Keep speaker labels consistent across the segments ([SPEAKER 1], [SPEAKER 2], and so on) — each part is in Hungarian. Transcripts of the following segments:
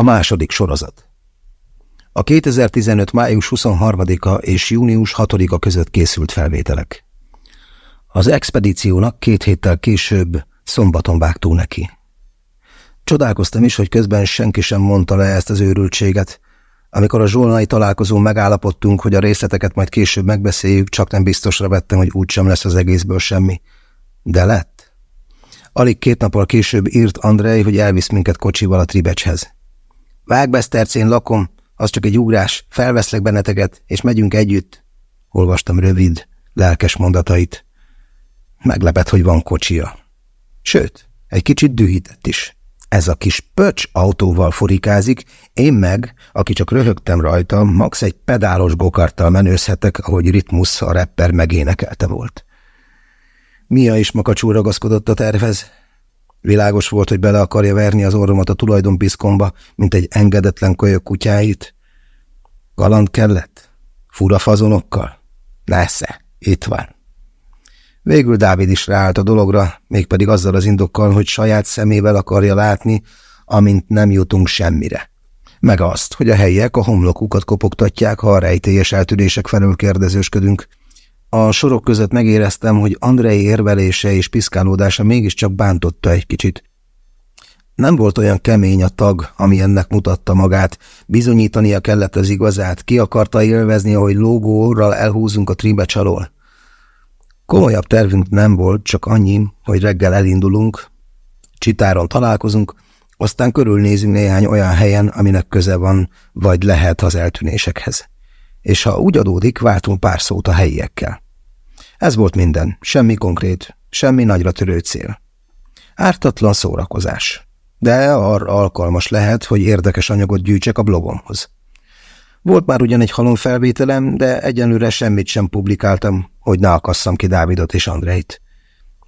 [SPEAKER 1] A második sorozat. A 2015. május 23-a és június 6-a között készült felvételek. Az expedíciónak két héttel később szombaton vágtunk neki. Csodálkoztam is, hogy közben senki sem mondta le ezt az őrültséget. Amikor a zsolnai találkozón megállapodtunk, hogy a részleteket majd később megbeszéljük, csak nem biztosra vettem, hogy úgysem lesz az egészből semmi. De lett. Alig két nappal később írt Andrei, hogy elvisz minket kocsival a Tribecshez. Vágbesztercén lakom, az csak egy ugrás, felveszlek benneteket, és megyünk együtt. Olvastam rövid, lelkes mondatait. Meglepett, hogy van kocsia. Sőt, egy kicsit dühített is. Ez a kis pöcs autóval furikázik, én meg, aki csak röhögtem rajta, max egy pedálos gokarttal menőzhetek, ahogy Ritmus a rapper megénekelte volt. Mia is makacsul ragaszkodott a tervez. Világos volt, hogy bele akarja verni az orromat a tulajdonpiszkomba, mint egy engedetlen kölyök kutyáit. Galant kellett? Fura fazonokkal? Nesze, itt van. Végül Dávid is ráállt a dologra, mégpedig azzal az indokkal, hogy saját szemével akarja látni, amint nem jutunk semmire. Meg azt, hogy a helyiek a homlokukat kopogtatják, ha a rejtélyes eltűnések felől kérdezősködünk. A sorok között megéreztem, hogy Andrei érvelése és piszkálódása mégiscsak bántotta egy kicsit. Nem volt olyan kemény a tag, ami ennek mutatta magát, bizonyítania kellett az igazát, ki akarta élvezni, ahogy lógó orral elhúzunk a tribecs alól. Komolyabb tervünk nem volt, csak annyi, hogy reggel elindulunk, csitáron találkozunk, aztán körülnézünk néhány olyan helyen, aminek köze van, vagy lehet az eltűnésekhez. És ha úgy adódik, váltunk pár szót a helyiekkel. Ez volt minden, semmi konkrét, semmi nagyra törő cél. Ártatlan szórakozás, de arra alkalmas lehet, hogy érdekes anyagot gyűjtsek a blogomhoz. Volt már ugyan egy halom felvételem, de egyenlőre semmit sem publikáltam, hogy ne akasszam ki Dávidot és Andreit.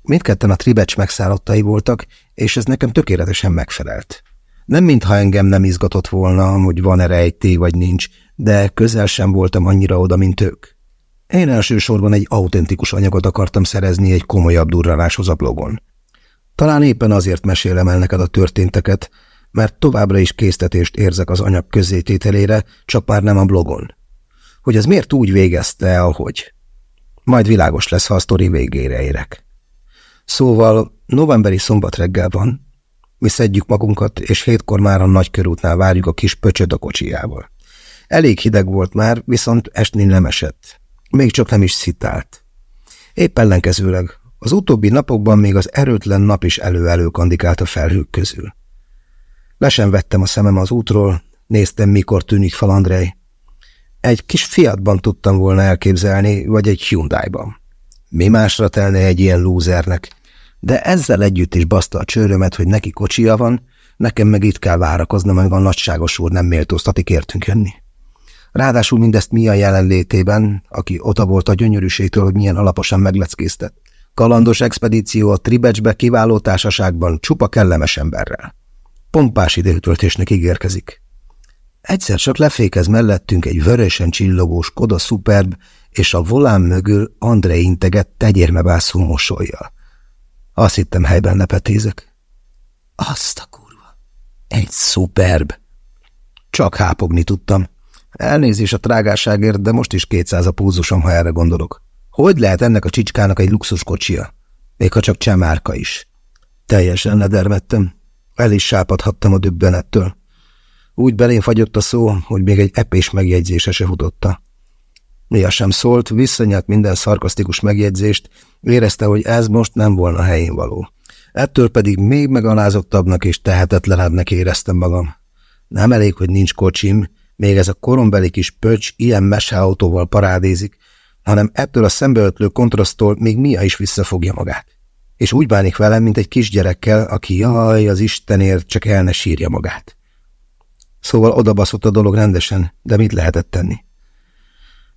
[SPEAKER 1] Mindketten a tribecs megszállottai voltak, és ez nekem tökéletesen megfelelt. Nem mintha engem nem izgatott volna, hogy van-e rejtély vagy nincs, de közel sem voltam annyira oda, mint ők. Én elsősorban egy autentikus anyagot akartam szerezni egy komolyabb durranáshoz a blogon. Talán éppen azért mesélem el neked a történteket, mert továbbra is késztetést érzek az anyag közzétételére, csak már nem a blogon. Hogy ez miért úgy végezte, ahogy. Majd világos lesz, ha a sztori végére érek. Szóval novemberi szombat reggel van, mi szedjük magunkat, és hétkor már a nagykörútnál várjuk a kis pöcsöd a kocsijával. Elég hideg volt már, viszont esni nem esett. Még csak nem is szitált. Épp ellenkezőleg, az utóbbi napokban még az erőtlen nap is elő-elő a felhők közül. Le sem vettem a szemem az útról, néztem, mikor tűnik fel Andrei. Egy kis Fiatban tudtam volna elképzelni, vagy egy Hyundai-ban. Mi másra telne egy ilyen lúzernek? De ezzel együtt is baszta a csőrömet, hogy neki kocsia van, nekem meg itt kell várakoznom, meg a nagyságos úr nem méltóztatik értünk jönni. Ráadásul mindezt Mia jelenlétében, aki oda volt a gyönyörűségtől, hogy milyen alaposan megleckéztett. Kalandos expedíció a Tribecsbe kiváló társaságban csupa kellemes emberrel. Pompás időtöltésnek ígérkezik. Egyszer csak lefékez mellettünk egy vörösen csillogós Koda Superb, és a volán mögül André integet tegyérmebászó mosolyjal. Azt hittem helyben nepetézek. Azt a kurva! Egy Superb! Csak hápogni tudtam. Elnézés a trágárságért, de most is kétszáz a púzusom, ha erre gondolok. Hogy lehet ennek a csicskának egy luxuskocsia? Még ha csak csemárka is. Teljesen ledermettem. El is sápadhattam a dübbenettől. Úgy belén fagyott a szó, hogy még egy epés megjegyzése se futotta. Mia sem szólt, visszanyelt minden szarkasztikus megjegyzést, érezte, hogy ez most nem volna helyén való. Ettől pedig még megalázottabbnak és tehetetlenebbnek éreztem magam. Nem elég, hogy nincs kocsim, még ez a korombeli kis pöcs ilyen meseautóval parádézik, hanem ettől a szembeötlő kontrasztól még Mia is visszafogja magát. És úgy bánik velem, mint egy kisgyerekkel, aki jaj, az Istenért csak el ne sírja magát. Szóval odabaszott a dolog rendesen, de mit lehetett tenni?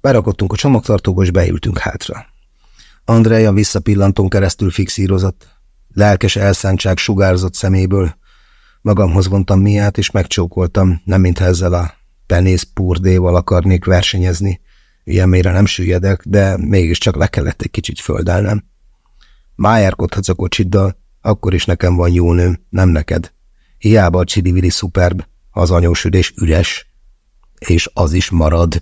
[SPEAKER 1] Berakottunk a csomagtartóba, és beültünk hátra. Andrea visszapillantón keresztül fixírozott. Lelkes elszántság sugárzott szeméből. Magamhoz vontam miát, és megcsókoltam, nem mintha ezzel a penész purdéval akarnék versenyezni. Ilyen mélyre nem süllyedek, de mégiscsak le kellett egy kicsit földelnem. Májárkodhatsz a kocsiddal, akkor is nekem van jó nőm, nem neked. Hiába a csili szuperb, Az anyósüdés üres, és az is marad.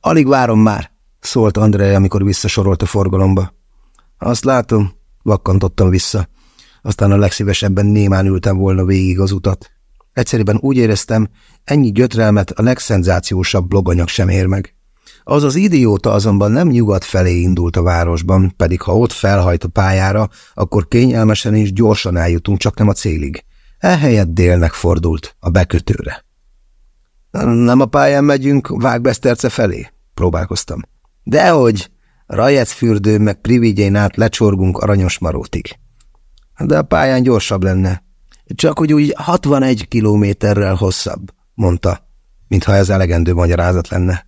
[SPEAKER 1] Alig várom már, szólt André, amikor visszasorolt a forgalomba. Azt látom, vakkantottam vissza. Aztán a legszívesebben némán ültem volna végig az utat. Egyszerűen úgy éreztem, ennyi gyötrelmet a legszenzációsabb bloganyag sem ér meg. Az az idióta azonban nem nyugat felé indult a városban, pedig ha ott felhajt a pályára, akkor kényelmesen és gyorsan eljutunk, csak nem a célig. Ehelyett délnek fordult, a bekötőre. Nem a pályán megyünk Vágbeszterce felé? Próbálkoztam. Dehogy! Rajecfürdő meg Privigyén át lecsorgunk Aranyos Marótig. De a pályán gyorsabb lenne. Csak hogy úgy 61 kilométerrel hosszabb, mondta, mintha ez elegendő magyarázat lenne.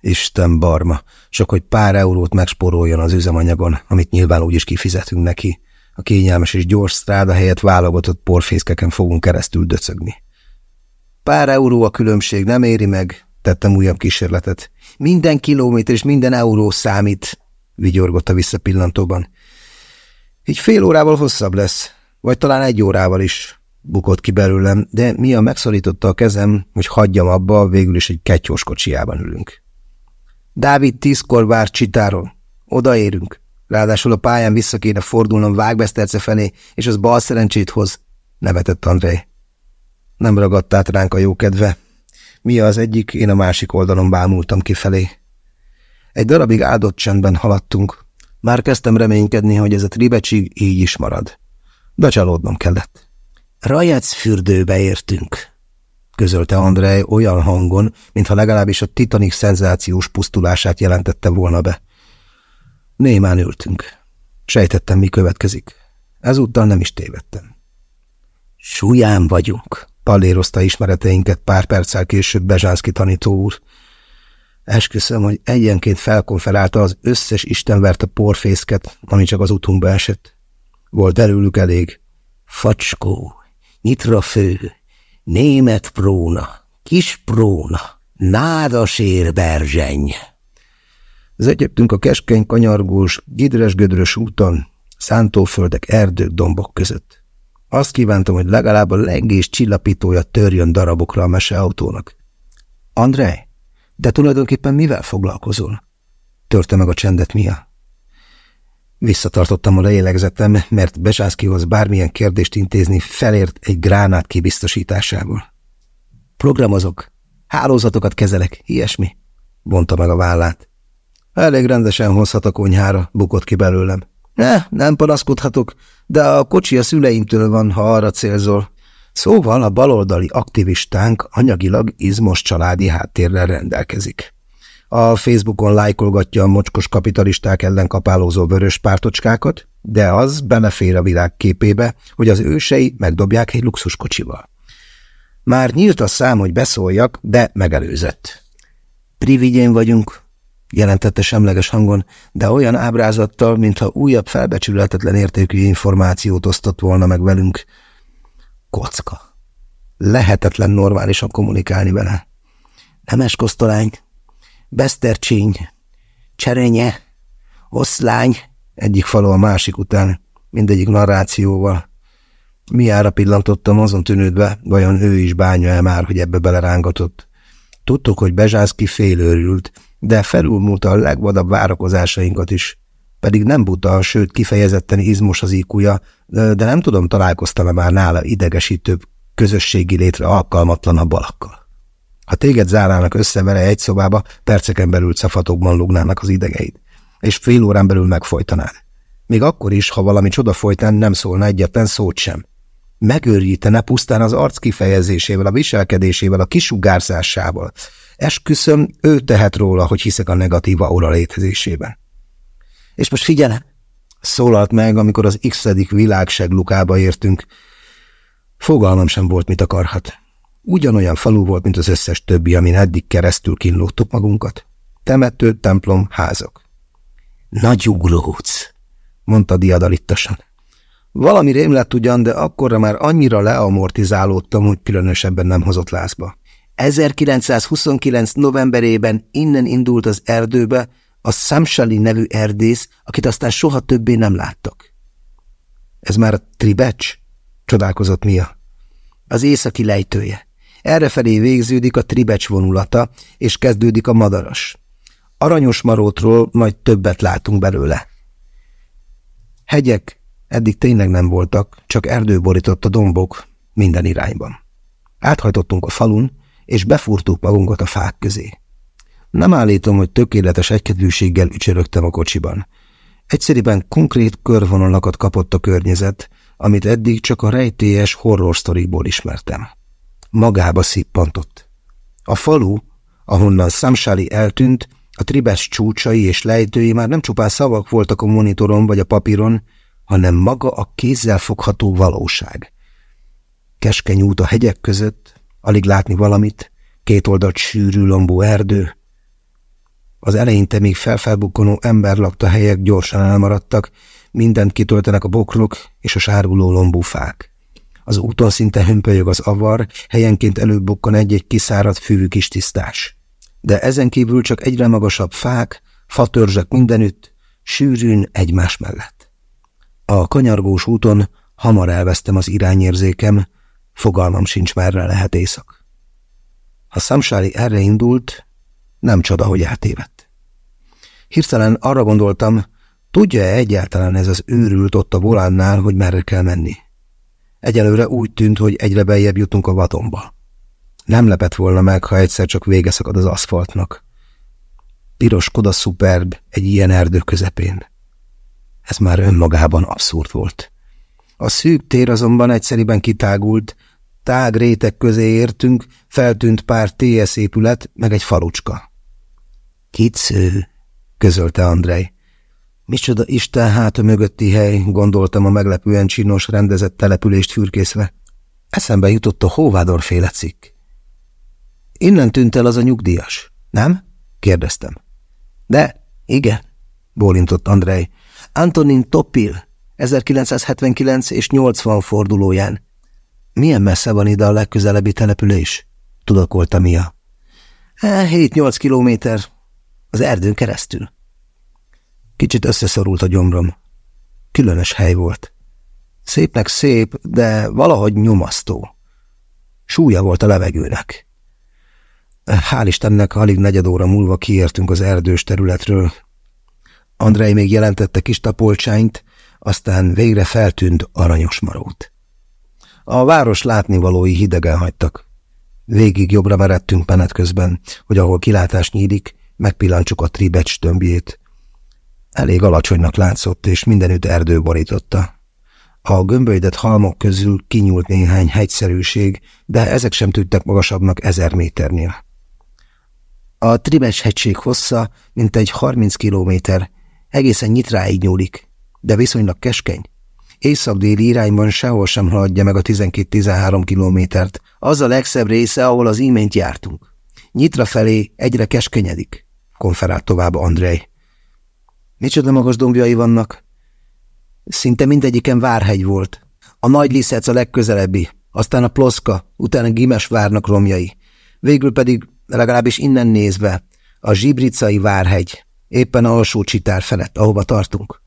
[SPEAKER 1] Isten barma, csak hogy pár eurót megsporoljon az üzemanyagon, amit nyilván úgyis kifizetünk neki. A kényelmes és gyors stráda helyett válogatott porfészkeken fogunk keresztül döcögni. Pár euró a különbség, nem éri meg, tettem újabb kísérletet. Minden kilométer és minden euró számít, vigyorgott a visszapillantóban. Így fél órával hosszabb lesz, vagy talán egy órával is, bukott ki belőlem, de mi a megszorította a kezem, hogy hagyjam abba, végül is egy ketyós kocsiában ülünk. Dávid tízkor vár Csitáról. Odaérünk. Ráadásul a pályán vissza kéne fordulnom Vágbeszterce felé, és az bal szerencsét hoz, nevetett André. Nem ragadt át ránk a jókedve. Mi az egyik, én a másik oldalon bámultam kifelé. Egy darabig áldott csendben haladtunk. Már kezdtem reménykedni, hogy ez a tribecsig így is marad. Becsalódnom kellett. Rajec fürdőbe értünk, közölte Andrej olyan hangon, mintha legalábbis a Titanic szenzációs pusztulását jelentette volna be. Némán ültünk. Sejtettem, mi következik. Ezúttal nem is tévedtem. Súlyán vagyunk, pallérozta ismereteinket pár perccel később Bezsánszki tanító úr. Esküszöm, hogy egyenként felkonferálta az összes istenverte porfészket, ami csak az utunkba esett. Volt előlük elég. Facskó, nyitrafő, német próna, kis próna, nádasér berzseny. Zegyebtünk a keskeny kanyargós, gidres-gödrös úton, szántóföldek, erdők, dombok között. Azt kívántam, hogy legalább a lengés csillapítója törjön darabokra a meseautónak. Andrej, de tulajdonképpen mivel foglalkozol? Törte meg a csendet Mia. Visszatartottam a lélegzetem, mert Besászkihoz bármilyen kérdést intézni felért egy gránát kibiztosításából. Programozok, hálózatokat kezelek, ilyesmi, vonta meg a vállát. Elég rendesen hozhat a konyhára, bukott ki belőlem. Ne, nem panaszkodhatok, de a kocsi a szüleimtől van, ha arra célzol. Szóval a baloldali aktivistánk anyagilag izmos családi háttérrel rendelkezik. A Facebookon lájkolgatja a mocskos kapitalisták ellen kapálózó vörös pártocskákat, de az belefér a világ képébe, hogy az ősei megdobják egy luxuskocsival. Már nyílt a szám, hogy beszóljak, de megelőzött. Privigyén vagyunk, jelentette semleges hangon, de olyan ábrázattal, mintha újabb felbecsületetlen értékű információt osztott volna meg velünk. Kocka. Lehetetlen normálisan kommunikálni vele. Nemes kosztolány, besztercsény, cserenye, oszlány, egyik falu a másik után, mindegyik narrációval. Miára pillantottam azon tűnődve, vajon ő is bánja-e már, hogy ebbe belerángatott. Tudtuk, hogy Bezsászki félőrült, de felülmúlta a legvadabb várakozásainkat is. Pedig nem buta, sőt kifejezetten izmos az íkúja, de nem tudom, találkoztam-e már nála idegesítőbb, közösségi létre alkalmatlanabb alakkal. Ha téged zárnának össze vele egy szobába, perceken belül szafatokban lugnának az idegeid, és fél órán belül megfojtanád. Még akkor is, ha valami csoda folytán nem szólna egyetlen szót sem. Megőrítene pusztán az arc kifejezésével, a viselkedésével, a kisugárzásával, Esküszöm, ő tehet róla, hogy hiszek a negatíva aura létezésében. És most figyelem! Szólalt meg, amikor az x-edik világseglukába értünk. Fogalmam sem volt, mit akarhat. Ugyanolyan falu volt, mint az összes többi, amin eddig keresztül kínlódtuk magunkat. Temető, templom, házak. Nagy uglóc, mondta diadalittasan. Valami rém lett ugyan, de akkorra már annyira leamortizálódtam, hogy különösebben nem hozott lázba. 1929. novemberében innen indult az erdőbe a Samsali nevű erdész, akit aztán soha többé nem láttak. Ez már a Tribecs? Csodálkozott Mia. Az északi lejtője. Errefelé végződik a tribecs vonulata, és kezdődik a madaras. Aranyos marótról majd többet látunk belőle. Hegyek eddig tényleg nem voltak, csak erdő borított a dombok minden irányban. Áthajtottunk a falun, és befúrtuk magunkat a fák közé. Nem állítom, hogy tökéletes egykedvűséggel ücsörögtem a kocsiban. Egyszerűen konkrét körvonalakat kapott a környezet, amit eddig csak a rejtélyes horror sztorikból ismertem. Magába szippantott. A falu, ahonnan Samsali eltűnt, a tribes csúcsai és lejtői már nem csupán szavak voltak a monitoron vagy a papíron, hanem maga a kézzel fogható valóság. Keskeny út a hegyek között, alig látni valamit, két oldalt sűrű lombó erdő. Az eleinte még felfelbukkanó ember lakta helyek gyorsan elmaradtak, mindent kitöltenek a bokrok és a sárguló lombú fák. Az úton szinte hömpölyög az avar, helyenként előbukkan egy-egy kiszáradt fűvű kis tisztás. De ezen kívül csak egyre magasabb fák, fatörzsek mindenütt, sűrűn egymás mellett. A kanyargós úton hamar elvesztem az irányérzékem, fogalmam sincs merre lehet éjszak. Ha Samsári erre indult, nem csoda, hogy eltévedt. Hirtelen arra gondoltam, tudja-e egyáltalán ez az őrült ott a volánnál, hogy merre kell menni? Egyelőre úgy tűnt, hogy egyre beljebb jutunk a vatomba. Nem lepett volna meg, ha egyszer csak vége szakad az aszfaltnak. Piros koda szuperb egy ilyen erdő közepén. Ez már önmagában abszurd volt. A szűk tér azonban egyszeriben kitágult, tág rétek közé értünk, feltűnt pár TS épület, meg egy falucska. Kicő, közölte Andrej. Micsoda Isten hát a mögötti hely, gondoltam a meglepően csinos rendezett települést fürkészve. Eszembe jutott a Hóvádor féle cikk. Innen tűnt el az a nyugdíjas, nem? kérdeztem. De, igen, bólintott Andrej. Antonin Topil, 1979 és 80 fordulóján. Milyen messze van ide a legközelebbi település? tudakolta Mia. 7-8 kilométer, az erdőn keresztül. Kicsit összeszorult a gyomrom. Különös hely volt. Szépnek szép, de valahogy nyomasztó. Súlya volt a levegőnek. Hál' Istennek alig negyed óra múlva kiértünk az erdős területről. Andrei még jelentette kis tapolcsányt, aztán végre feltűnt aranyos marót. A város látnivalói hidegen hagytak. Végig jobbra meredtünk menet közben, hogy ahol kilátás nyílik, megpillantsuk a tribecs tömbjét. Elég alacsonynak látszott, és mindenütt erdő borította. A gömbölydett halmok közül kinyúlt néhány hegyszerűség, de ezek sem tűntek magasabbnak ezer méternél. A Tribes hegység hossza mintegy 30 kilométer, egészen nyitráig nyúlik, de viszonylag keskeny. Észak-déli irányban sehol sem haladja meg a 12-13 kilométert, az a legszebb része, ahol az imént jártunk. Nyitra felé egyre keskenyedik, konferált tovább Andrej. Micsoda magas dombjai vannak? Szinte mindegyiken várhegy volt. A nagy liszec a legközelebbi, aztán a ploszka, utána Gimes várnak romjai. Végül pedig, legalábbis innen nézve, a zsibricai várhegy, éppen a alsó csitár felett, ahova tartunk.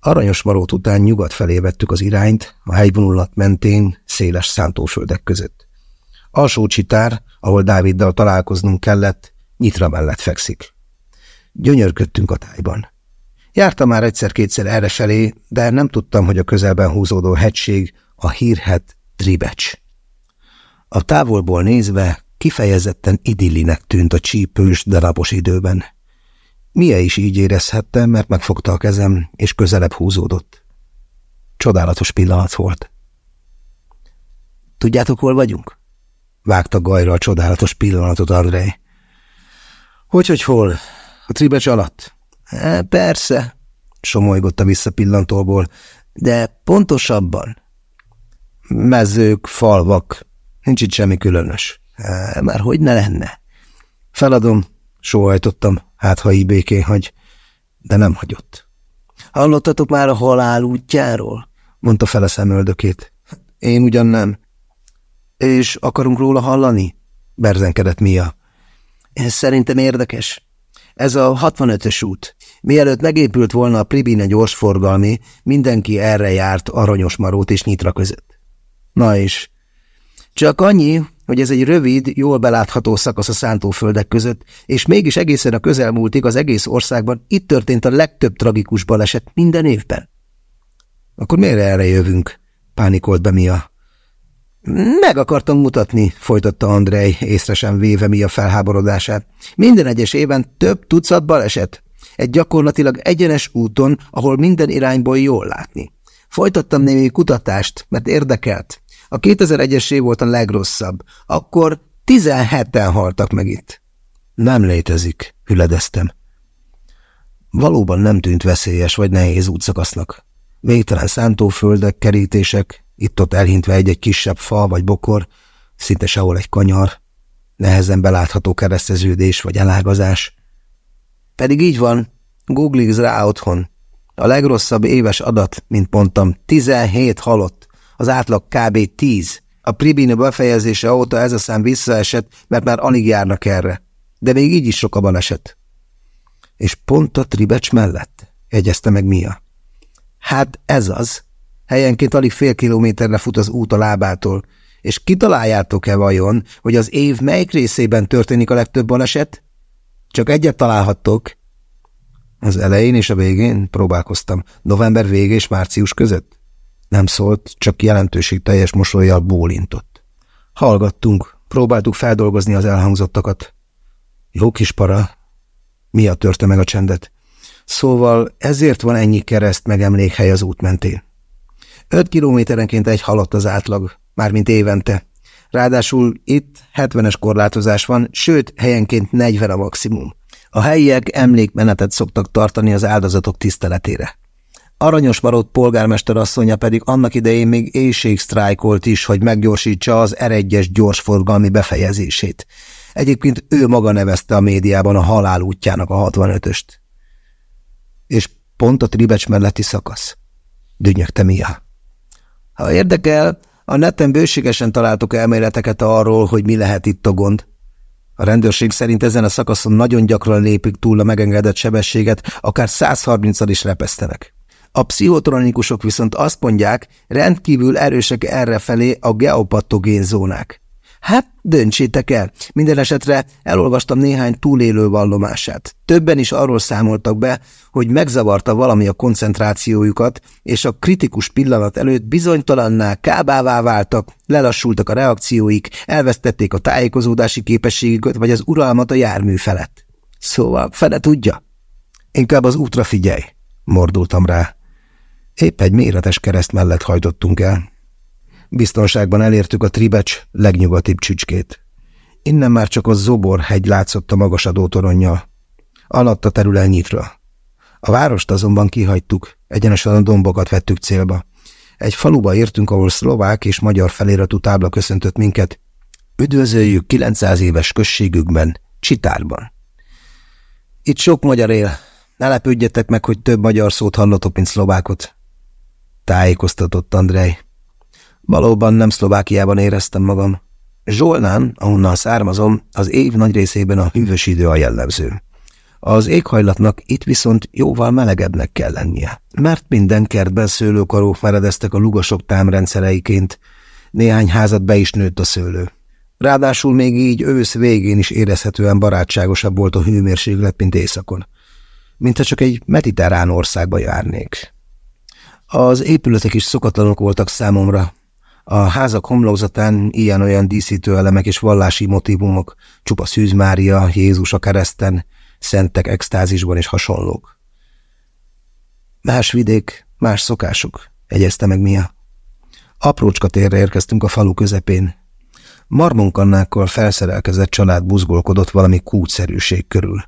[SPEAKER 1] Aranyos marót után nyugat felé vettük az irányt, a hegyvonulat mentén, széles szántóföldek között. Alsó csitár, ahol Dáviddal találkoznunk kellett, nyitra mellett fekszik. Gyönyörködtünk a tájban. Jártam már egyszer-kétszer errefelé, de nem tudtam, hogy a közelben húzódó hegység a hírhet Tribecs. A távolból nézve kifejezetten idillinek tűnt a csípős, darabos időben. Mia is így érezhette, mert megfogta a kezem, és közelebb húzódott. Csodálatos pillanat volt. Tudjátok, hol vagyunk? Vágta gajra a csodálatos pillanatot Andrei. Hogy, hogy hol? A tribecs alatt? E, persze, somolygott a visszapillantóból, de pontosabban. Mezők, falvak, nincs itt semmi különös. E, már hogy ne lenne? Feladom, sóhajtottam, hát ha így íbékén hagy, de nem hagyott. Hallottatok már a halál útjáról? mondta fel a szemöldökét. Én ugyan nem. És akarunk róla hallani? berzenkedett Mia. Ez szerintem érdekes. Ez a 65-ös út. Mielőtt megépült volna a Pribine gyorsforgalmi, mindenki erre járt Aranyos Marót és Nyitra között. Na és csak annyi, hogy ez egy rövid, jól belátható szakasz a szántóföldek között, és mégis egészen a közelmúltig az egész országban itt történt a legtöbb tragikus baleset minden évben. Akkor miért erre jövünk? Pánikolt be Mia. Meg akartam mutatni, folytatta Andrej, észre sem véve Mia felháborodását. Minden egyes éven több tucat baleset. Egy gyakorlatilag egyenes úton, ahol minden irányból jól látni. Folytattam némi kutatást, mert érdekelt. A 2001-es év volt a legrosszabb. Akkor 17-en haltak meg itt. Nem létezik, hüledeztem. Valóban nem tűnt veszélyes vagy nehéz útszakasznak. Végtelen szántóföldek, kerítések, itt-ott elhintve egy-egy kisebb fa vagy bokor, szinte sehol egy kanyar, nehezen belátható kereszteződés vagy elágazás. Pedig így van, googlizz rá otthon. A legrosszabb éves adat, mint mondtam, 17 halott, az átlag kb. 10. A Pribine befejezése óta ez a szám visszaesett, mert már alig járnak erre. De még így is sok a baleset. És pont a Tribecs mellett, jegyezte meg Mia. Hát ez az. Helyenként alig fél kilométerre fut az út a lábától. És kitaláljátok-e vajon, hogy az év melyik részében történik a legtöbb baleset? Csak egyet találhattok. Az elején és a végén próbálkoztam. November vége és március között? Nem szólt, csak jelentőségteljes mosolyjal bólintott. Hallgattunk, próbáltuk feldolgozni az elhangzottakat. Jó kis para. Mia törte meg a csendet. Szóval ezért van ennyi kereszt meg emlékhely az út mentén. Öt kilométerenként egy halott az átlag, mármint évente. Ráadásul itt 70-es korlátozás van, sőt, helyenként 40 a maximum. A helyiek emlékmenetet szoktak tartani az áldozatok tiszteletére. Aranyos Marót polgármester asszonya pedig annak idején még éjségsztrájkolt is, hogy meggyorsítsa az R1-es gyorsforgalmi befejezését. Egyébként ő maga nevezte a médiában a halál útjának a 65-öst. És pont a tribecs melletti szakasz. Dünnyögte Mia. Ha érdekel, a neten bőségesen találtok elméleteket arról, hogy mi lehet itt a gond. A rendőrség szerint ezen a szakaszon nagyon gyakran lépik túl a megengedett sebességet, akár 130-al is repesztenek. A pszichotronikusok viszont azt mondják, rendkívül erősek errefelé a geopatogén zónák. Hát, döntsétek el. Minden esetre elolvastam néhány túlélő vallomását. Többen is arról számoltak be, hogy megzavarta valami a koncentrációjukat, és a kritikus pillanat előtt bizonytalanná, kábává váltak, lelassultak a reakcióik, elvesztették a tájékozódási képességüket, vagy az uralmat a jármű felett. Szóval, fele tudja? Inkább az útra figyelj, mordultam rá. Épp egy méretes kereszt mellett hajtottunk el. Biztonságban elértük a Tribecs legnyugatibb csücskét. Innen már csak a Zobor hegy látszott a magasadó toronnyal. Alatt a terület nyitra. A várost azonban kihagytuk, egyenesen a dombokat vettük célba. Egy faluba értünk, ahol szlovák és magyar feliratú tábla köszöntött minket. Üdvözöljük 900 éves községükben, Csitárban. Itt sok magyar él. Ne lepődjetek meg, hogy több magyar szót hallotok, mint szlovákot tájékoztatott Andrej. Valóban nem Szlovákiában éreztem magam. Zsolnán, ahonnan származom, az év nagy részében a hűvös idő a jellemző. Az éghajlatnak itt viszont jóval melegebbnek kell lennie, mert minden kertben szőlőkarók meredeztek a lugasok támrendszereiként, néhány házat be is nőtt a szőlő. Ráadásul még így ősz végén is érezhetően barátságosabb volt a hőmérséklet, mint éjszakon. Mintha csak egy mediterrán országba járnék. Az épületek is szokatlanok voltak számomra. A házak homlokzatán ilyen-olyan díszítő elemek és vallási motivumok, csupa Szűz Mária, Jézus a kereszten, szentek extázisban és hasonlók. Más vidék, más szokások, egyezte meg Mia. Aprócska térre érkeztünk a falu közepén. Marmonkannákkal felszerelkezett család buzgolkodott valami kútszerűség körül.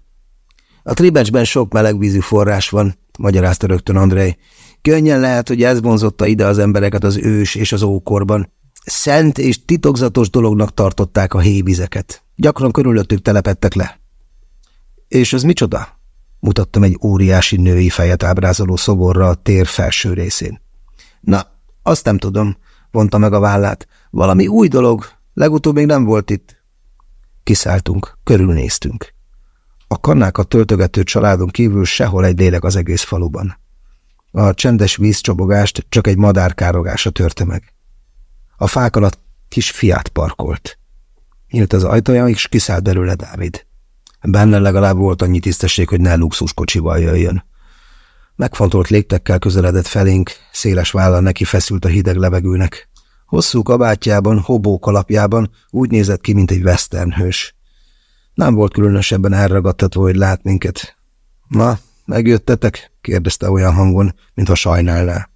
[SPEAKER 1] A tribecsben sok melegvízű forrás van, magyarázta rögtön Andrei, Könnyen lehet, hogy ez vonzotta ide az embereket az ős és az ókorban. Szent és titokzatos dolognak tartották a hévizeket. Gyakran körülöttük telepettek le. És ez micsoda? Mutattam egy óriási női fejet ábrázoló szoborra a tér felső részén. Na, azt nem tudom, vonta meg a vállát. Valami új dolog, legutóbb még nem volt itt. Kiszálltunk, körülnéztünk. A kannákat töltögető családon kívül sehol egy lélek az egész faluban. A csendes vízcsobogást csak egy madár károgása törte meg. A fák alatt kis fiát parkolt. Nyílt az ajtaja, és kiszállt belőle Dávid. Benne legalább volt annyi tisztesség, hogy ne luxuskocsival jöjjön. Megfontolt léptekkel közeledett felénk, széles vállal neki feszült a hideg levegőnek. Hosszú kabátjában, hobó kalapjában úgy nézett ki, mint egy western hős. Nem volt különösebben elragadtatva, hogy lát minket. Na, megjöttetek? kérdezte olyan hangon, mintha sajnálná.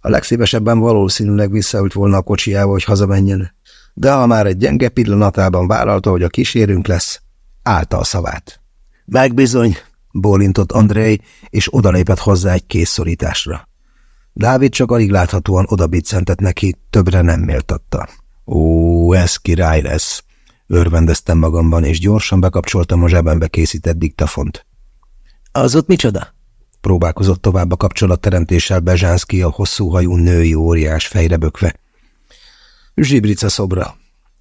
[SPEAKER 1] A legszívesebben valószínűleg visszaült volna a kocsijába, hogy hazamenjen, de ha már egy gyenge pillanatában vállalta, hogy a kísérünk lesz, állta a szavát. Megbizony, bólintott Andrei, és odalépett hozzá egy készszorításra. Dávid csak alig láthatóan odabiccentett neki, többre nem méltatta. Ó, ez király lesz! Örvendeztem magamban, és gyorsan bekapcsoltam a zsebembe készített diktafont. Az ott micsoda? Próbálkozott tovább a kapcsolatteremtéssel Bezsánszki a hosszú hajú női óriás fejre bökve. Zsibrica szobra.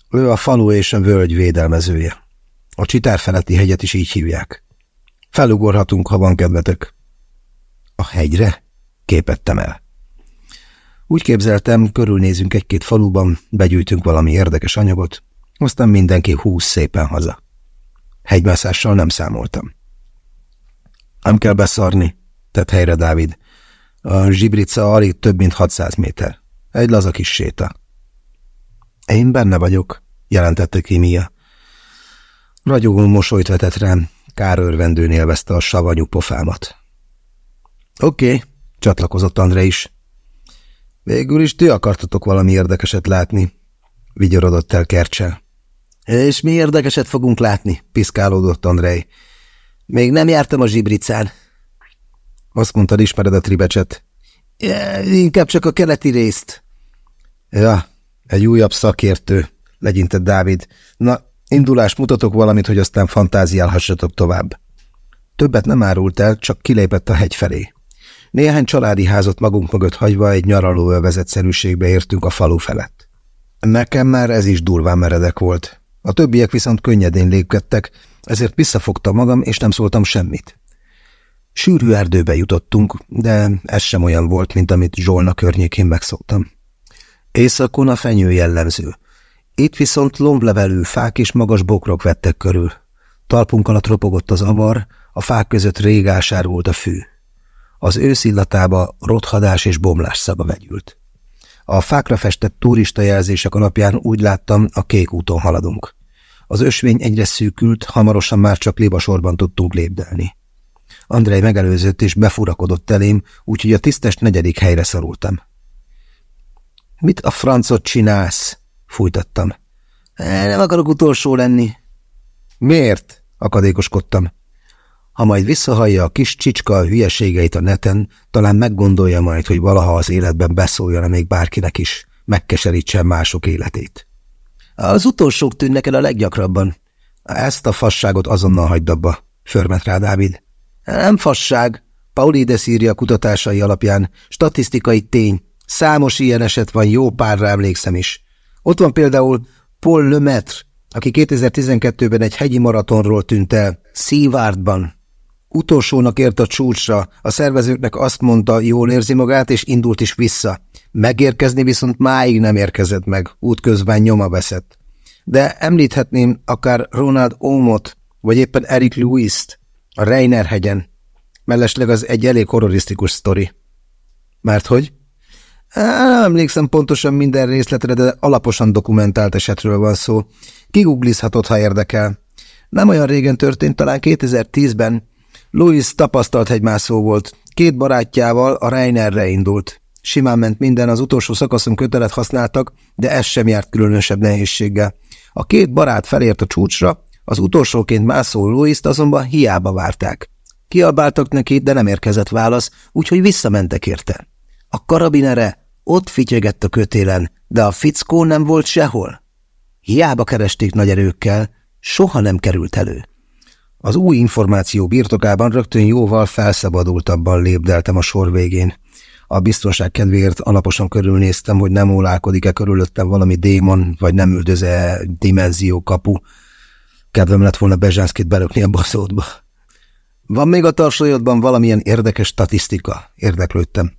[SPEAKER 1] Ő a falu és a völgy védelmezője. A csitár feletti hegyet is így hívják. Felugorhatunk, ha van kedvetek. A hegyre? Képettem el. Úgy képzeltem, körülnézünk egy-két faluban, begyűjtünk valami érdekes anyagot, aztán mindenki húsz szépen haza. Hegymászással nem számoltam. Nem kell beszarni, tett helyre Dávid. A zsibrica alig több mint 600 méter. Egy laza kis séta. Én benne vagyok, jelentette ki Mia. Ragyogó mosolyt vetett rám, kárörvendőn élvezte a savanyú pofámat. Oké, okay, csatlakozott André is. Végül is ti akartatok valami érdekeset látni, vigyorodott el Kercsel. És mi érdekeset fogunk látni, piszkálódott Andrei. Még nem jártam a zsibricán. Azt mondtad, ismered a tribecset. Ja, inkább csak a keleti részt. Ja, egy újabb szakértő, legyintett Dávid. Na, indulás mutatok valamit, hogy aztán fantáziálhassatok tovább. Többet nem árult el, csak kilépett a hegy felé. Néhány családi házat magunk mögött hagyva egy nyaraló övezetszerűségbe értünk a falu felett. Nekem már ez is durván meredek volt. A többiek viszont könnyedén lépkedtek, ezért visszafogtam magam, és nem szóltam semmit. Sűrű erdőbe jutottunk, de ez sem olyan volt, mint amit Zsolna környékén megszoktam. Északon a fenyő jellemző. Itt viszont lomblevelű fák és magas bokrok vettek körül. Talpunk alatt ropogott az avar, a fák között rég ásárult a fű. Az őszillatába rothadás és bomlás szaga vegyült. A fákra festett turista jelzések alapján úgy láttam, a kék úton haladunk. Az ösvény egyre szűkült, hamarosan már csak lébasorban tudtunk lépdelni. Andrei megelőzött és befurakodott elém, úgyhogy a tisztes negyedik helyre szorultam. – Mit a francot csinálsz? – fújtattam. E, – Nem akarok utolsó lenni. – Miért? – akadékoskodtam. Ha majd visszahallja a kis csicska a hülyeségeit a neten, talán meggondolja majd, hogy valaha az életben beszóljon még bárkinek is, megkeserítsen mások életét. Az utolsók tűnnek el a leggyakrabban. Ezt a fasságot azonnal hagyd abba, förmet rá Dávid. Nem fasság. Paulides írja kutatásai alapján. Statisztikai tény. Számos ilyen eset van, jó párra emlékszem is. Ott van például Paul Lemaitre, aki 2012-ben egy hegyi maratonról tűnt el, Szívártban. Utolsónak ért a csúcsra, a szervezőknek azt mondta, jól érzi magát, és indult is vissza. Megérkezni viszont máig nem érkezett meg, útközben nyoma veszett. De említhetném akár Ronald Omot, vagy éppen Eric Lewis-t, a Reiner hegyen. Mellesleg az egy elég horrorisztikus sztori. Mert hogy? Nem emlékszem pontosan minden részletre, de alaposan dokumentált esetről van szó. Kiguglizhatod, ha érdekel. Nem olyan régen történt, talán 2010-ben. Louis tapasztalt hegymászó volt. Két barátjával a Reinerre indult. Simán ment minden, az utolsó szakaszon kötelet használtak, de ez sem járt különösebb nehézséggel. A két barát felért a csúcsra, az utolsóként mászó Louis-t azonban hiába várták. Kiabáltak neki, de nem érkezett válasz, úgyhogy visszamentek érte. A karabinere ott fityegett a kötélen, de a fickó nem volt sehol. Hiába keresték nagy erőkkel, soha nem került elő. Az új információ birtokában rögtön jóval felszabadultabban lépdeltem a sor végén. A biztonság kedvéért alaposan körülnéztem, hogy nem ólálkodik-e körülöttem valami démon, vagy nem üldöze dimenzió kapu. Kedvem lett volna Bezsánszkit belökni a baszódba. Van még a tarsolyodban valamilyen érdekes statisztika? Érdeklődtem.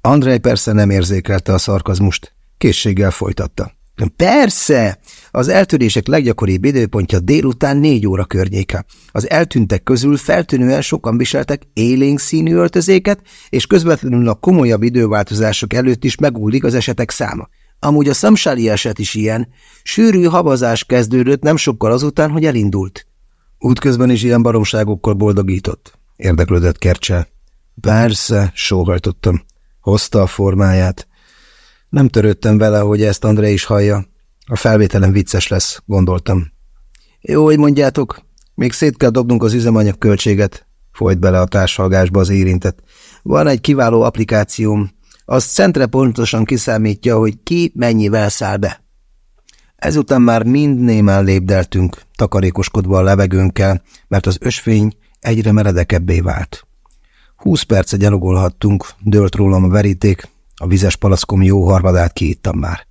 [SPEAKER 1] Andrei persze nem érzékelte a szarkazmust. Készséggel folytatta. Persze! Az eltörések leggyakoribb időpontja délután négy óra környéke. Az eltűntek közül feltűnően sokan viseltek élénk színű öltözéket, és közvetlenül a komolyabb időváltozások előtt is megúlik az esetek száma. Amúgy a szamsári eset is ilyen. Sűrű havazás kezdődött nem sokkal azután, hogy elindult. Útközben is ilyen baromságokkal boldogított. Érdeklődött Kercsel. Persze, sóhajtottam. Hozta a formáját. Nem törődtem vele, hogy ezt André is hallja. A felvételen vicces lesz, gondoltam. Jó, hogy mondjátok, még szét kell dobnunk az üzemanyag költséget, folyt bele a társalgásba az érintett. Van egy kiváló applikációm, az centre pontosan kiszámítja, hogy ki mennyivel száll be. Ezután már mind némán lépdeltünk, takarékoskodva a levegőnkkel, mert az ösvény egyre meredekebbé vált. Húsz perce gyalogolhattunk, dőlt rólam a veríték, a vizes palackom jó harmadát kiittam már.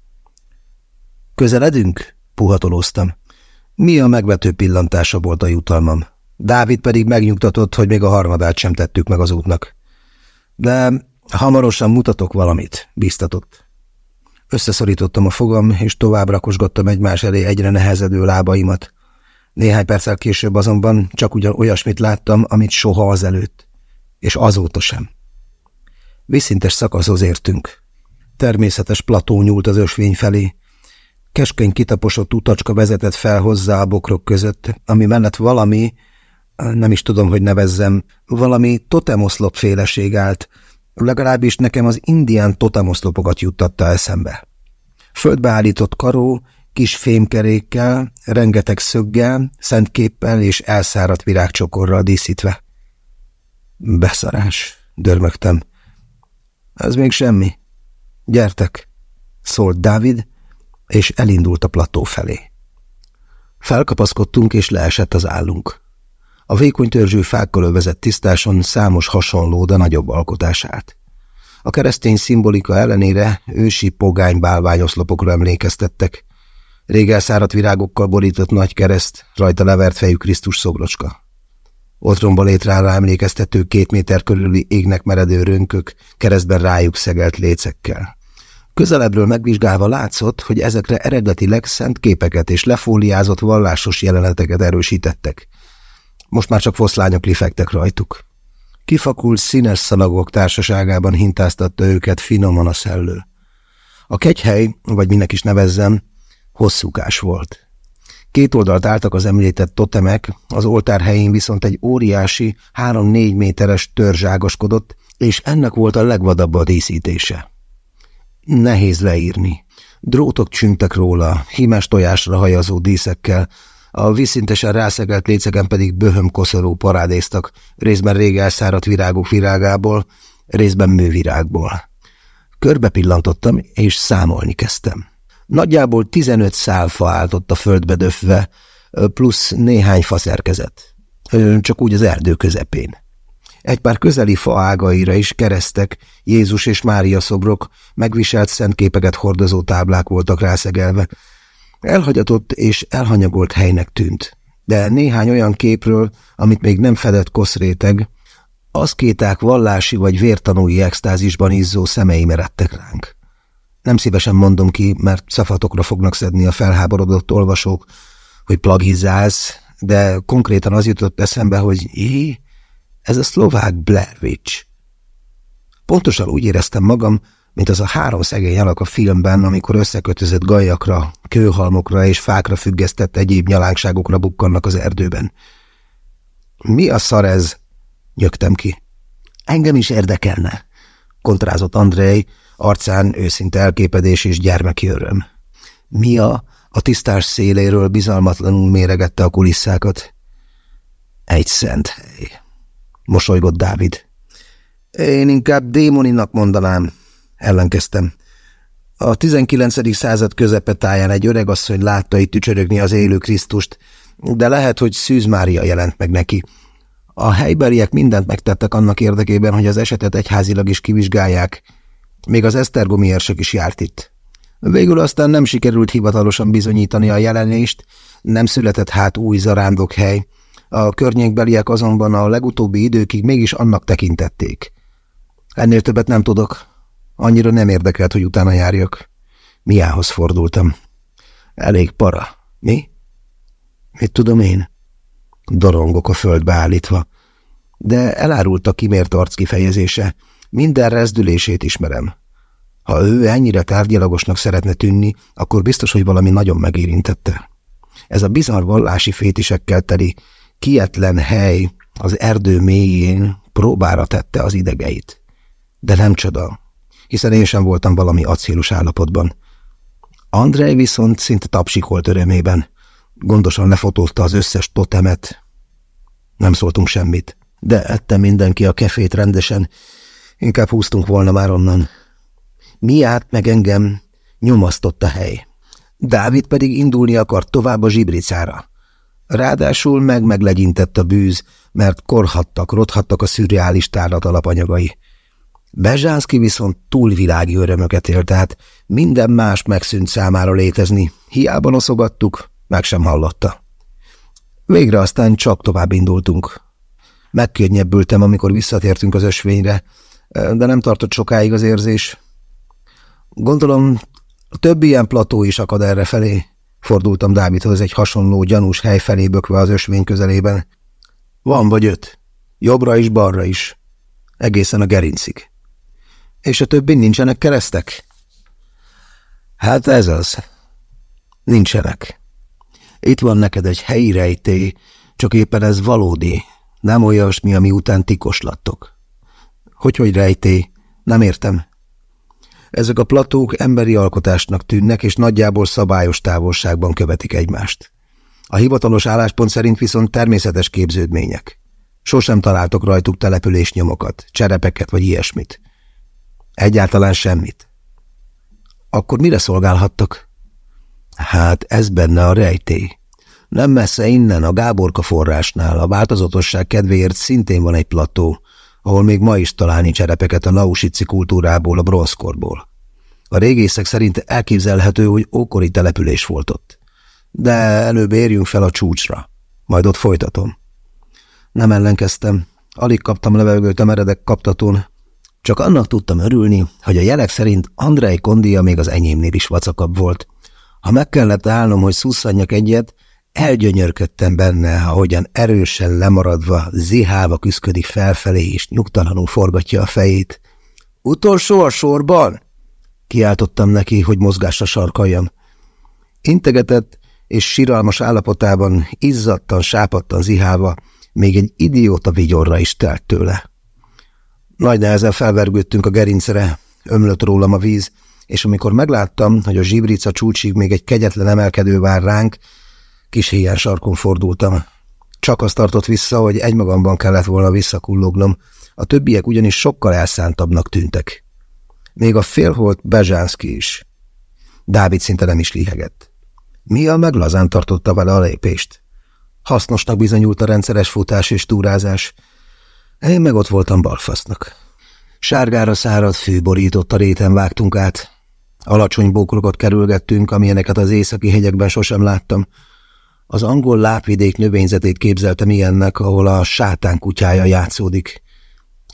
[SPEAKER 1] Közeledünk? Puhatolóztam. Mi a megvető pillantása volt a jutalmam. Dávid pedig megnyugtatott, hogy még a harmadát sem tettük meg az útnak. De hamarosan mutatok valamit, biztatott. Összeszorítottam a fogam, és tovább rakosgattam egymás elé egyre nehezedő lábaimat. Néhány perccel később azonban csak ugyan olyasmit láttam, amit soha azelőtt. És azóta sem. Viszintes szakaszhoz értünk. Természetes plató nyúlt az ösvény felé. Keskeny kitaposott utacska vezetett fel hozzá a bokrok között, ami mellett valami, nem is tudom, hogy nevezzem, valami totemoszlop féleség állt, legalábbis nekem az indián totemoszlopokat juttatta eszembe. Földbeállított karó, kis fémkerékkel, rengeteg szöggel, szentképpel és elszáradt virágcsokorral díszítve. Beszarás, dörmögtem. Ez még semmi. Gyertek, szólt Dávid, és elindult a plató felé. Felkapaszkodtunk, és leesett az állunk. A vékony törzsű fákkal övezett tisztáson számos hasonló, de nagyobb alkotás állt. A keresztény szimbolika ellenére ősi pogány bálványoszlopokra emlékeztettek. Rég elszáradt virágokkal borított nagy kereszt, rajta levert fejű Krisztus szobrocska. Otromba létrára emlékeztető két méter körüli égnek meredő rönkök, keresztben rájuk szegelt lécekkel. Közelebbről megvizsgálva látszott, hogy ezekre eredetileg szent képeket és lefóliázott vallásos jeleneteket erősítettek. Most már csak foszlányok lifektek rajtuk. Kifakult színes szalagok társaságában hintáztatta őket finoman a szellő. A kegyhely, vagy minek is nevezzem, hosszúkás volt. Két oldalt álltak az említett totemek, az oltár helyén viszont egy óriási, három-négy méteres törzs ágaskodott, és ennek volt a legvadabb a díszítése. Nehéz leírni. Drótok csüngtek róla, hímes tojásra hajazó díszekkel, a vízszintesen rászegelt lécegen pedig böhöm koszorú parádéztak, részben rég elszáradt virágok virágából, részben művirágból. Körbe pillantottam, és számolni kezdtem. Nagyjából 15 szálfa állt ott a földbe döfve, plusz néhány faszerkezet. Csak úgy az erdő közepén. Egy pár közeli fa ágaira is keresztek, Jézus és Mária szobrok, megviselt szentképeket hordozó táblák voltak rászegelve. Elhagyatott és elhanyagolt helynek tűnt, de néhány olyan képről, amit még nem fedett koszréteg, kéták vallási vagy vértanúi extázisban izzó szemei meredtek ránk. Nem szívesen mondom ki, mert szafatokra fognak szedni a felháborodott olvasók, hogy plagizálsz, de konkrétan az jutott eszembe, hogy jé, ez a szlovák Blair. Pontosan úgy éreztem magam, mint az a három szegény alak a filmben, amikor összekötözött gajakra, kőhalmokra és fákra függesztett egyéb nyalánkságokra bukkannak az erdőben. Mi a szar ez? nyögtem ki. Engem is érdekelne, kontrázott Andrei, arcán őszinte elképedés és gyermeki öröm. Mia a tisztás széléről bizalmatlanul méregette a kulisszákat. Egy szent hely, mosolygott Dávid. Én inkább démoninak mondanám, ellenkeztem. A 19. század közepetáján egy öregasszony látta itt tücsörögni az élő Krisztust, de lehet, hogy Szűz Mária jelent meg neki. A helybeliek mindent megtettek annak érdekében, hogy az esetet egyházilag is kivizsgálják, még az esztergomi érsek is járt itt. Végül aztán nem sikerült hivatalosan bizonyítani a jelenést, nem született hát új zarándokhely. A környékbeliek azonban a legutóbbi időkig mégis annak tekintették. Ennél többet nem tudok. Annyira nem érdekelt, hogy utána járjak. Miához fordultam. Elég para. Mi? Mit tudom én? Dorongok a földbe állítva. De elárult a kimért arc kifejezése. Minden rezdülését ismerem. Ha ő ennyire tárgyalagosnak szeretne tűnni, akkor biztos, hogy valami nagyon megérintette. Ez a bizarr vallási fétisekkel teli, kietlen hely az erdő mélyén próbára tette az idegeit. De nem csoda, hiszen én sem voltam valami acélus állapotban. Andrei viszont szinte tapsikolt örömében. Gondosan lefotózta az összes totemet. Nem szóltunk semmit, de ette mindenki a kefét rendesen. Inkább húztunk volna már onnan. Miát meg engem nyomasztott a hely. Dávid pedig indulni akart tovább a zsibricára. Ráadásul meg-meglegyintett a bűz, mert korhattak, rothattak a szürreális tárlat alapanyagai. Bezsánszki viszont túlvilági örömöket élt át, minden más megszűnt számára létezni, hiába noszogattuk, meg sem hallotta. Végre aztán csak tovább indultunk. Megkönnyebbültem, amikor visszatértünk az ösvényre, de nem tartott sokáig az érzés. Gondolom, több ilyen plató is akad erre felé. Fordultam Dávidhoz egy hasonló gyanús hely felé bökve az ösvény közelében. Van vagy öt. Jobbra is, balra is. Egészen a gerincig. És a többi nincsenek keresztek? Hát ez az. Nincsenek. Itt van neked egy helyi rejtély, csak éppen ez valódi, nem olyasmi, ami után tikoslattok. Hogy-hogy rejtély? Nem értem. Ezek a platók emberi alkotásnak tűnnek, és nagyjából szabályos távolságban követik egymást. A hivatalos álláspont szerint viszont természetes képződmények. Sosem találtok rajtuk településnyomokat, cserepeket vagy ilyesmit. Egyáltalán semmit. Akkor mire szolgálhattok? Hát ez benne a rejtély. Nem messze innen, a Gáborka forrásnál, a változatosság kedvéért szintén van egy plató, ahol még ma is találni cserepeket a lausici kultúrából, a bronzkorból. A régészek szerint elképzelhető, hogy ókori település volt ott. De előbb érjünk fel a csúcsra. Majd ott folytatom. Nem ellenkeztem. Alig kaptam levegőt a meredek kaptatón. Csak annak tudtam örülni, hogy a jelek szerint Andrei kondia még az enyémnél is vacakabb volt. Ha meg kellett állnom, hogy szusszanjak egyet, elgyönyörködtem benne, ahogyan erősen lemaradva, zihálva küszködik felfelé, és nyugtalanul forgatja a fejét. Utolsó a sorban? Kiáltottam neki, hogy mozgásra sarkaljam. Integetett, és siralmas állapotában, izzadtan, sápadtan zihálva, még egy idióta vigyorra is telt tőle. Nagy nehezen felvergődtünk a gerincre, ömlött rólam a víz, és amikor megláttam, hogy a zsibrica csúcsig még egy kegyetlen emelkedő vár ránk, kis héján sarkon fordultam. Csak azt tartott vissza, hogy egymagamban kellett volna visszakullognom, a többiek ugyanis sokkal elszántabbnak tűntek. Még a félholt Bezsánszki is. Dávid szinte nem is lihegett. Mia meg lazán tartotta vele a lépést. Hasznosnak bizonyult a rendszeres futás és túrázás. Én meg ott voltam balfasznak. Sárgára száradt fű borított a réten vágtunk át. Alacsony bókrokat kerülgettünk, amilyeneket az északi hegyekben sosem láttam. Az angol lápvidék növényzetét képzeltem ilyennek, ahol a sátán kutyája játszódik.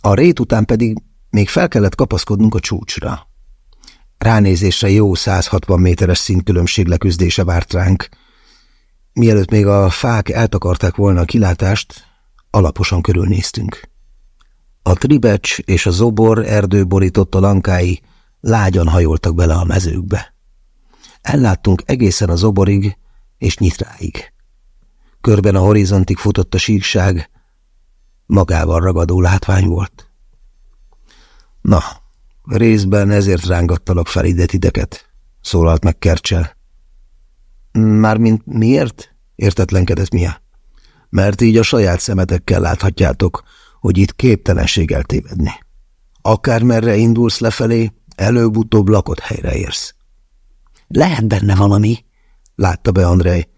[SPEAKER 1] A rét után pedig még fel kellett kapaszkodnunk a csúcsra. Ránézésre jó 160 méteres szintkülönbség leküzdése várt ránk. Mielőtt még a fák eltakarták volna a kilátást, alaposan körülnéztünk. A tribecs és a zobor erdő borította lankái lágyan hajoltak bele a mezőkbe. Elláttunk egészen a zoborig és nyitráig. Körben a horizontig futott a síkság, magával ragadó látvány volt. Na, részben ezért rángattalak fel ide titeket, szólalt meg Kercsel. Mármint miért? értetlenkedett Mia. Mert így a saját szemetekkel láthatjátok, hogy itt képtelenség eltévedni. Akármerre indulsz lefelé, előbb-utóbb lakott helyre érsz. Lehet benne valami, látta be Andrej.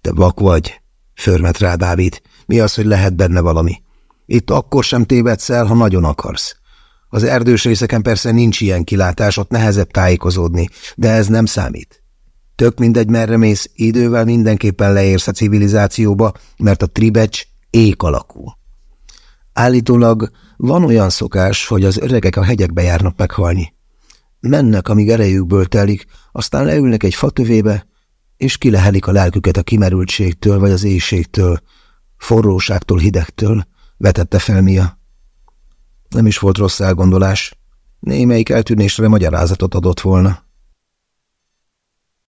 [SPEAKER 1] Te vak vagy, förmet rá Dávid. Mi az, hogy lehet benne valami? Itt akkor sem tévedsz el, ha nagyon akarsz. Az erdős részeken persze nincs ilyen kilátás, ott nehezebb tájékozódni, de ez nem számít. Tök mindegy merre mész, idővel mindenképpen leérsz a civilizációba, mert a tribecs ék alakú. Állítólag van olyan szokás, hogy az öregek a hegyekbe járnak meghalni. Mennek, amíg erejükből telik, aztán leülnek egy fatövébe, és kilehelik a lelküket a kimerültségtől vagy az éjségtől, forróságtól, hidegtől, vetette fel Mia. Nem is volt rossz elgondolás. Némelyik eltűnésre magyarázatot adott volna.